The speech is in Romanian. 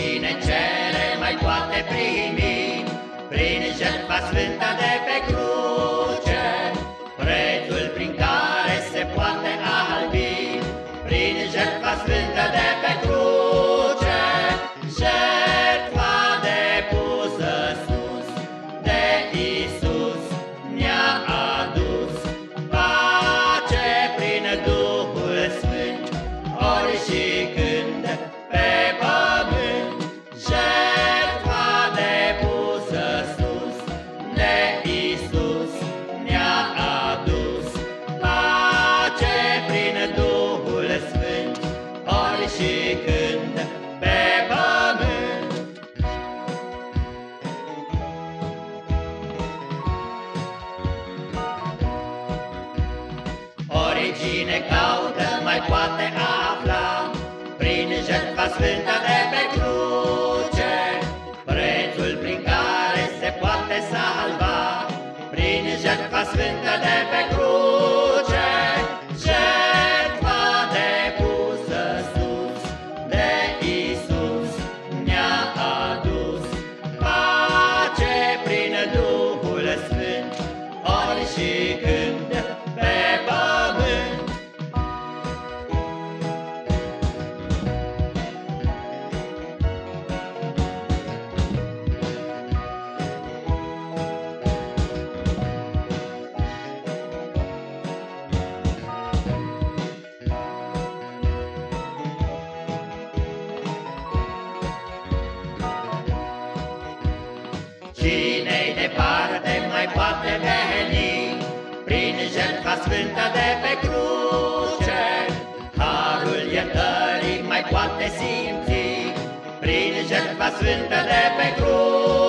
tine cele mai toate primi, prin jertfa sfântă de pe cruce. regine caută, mai poate mai poate meni Prin jertfa sfântă de pe cruce. Harul iertării mai poate simți Prin jertfa sfântă de pe cruce.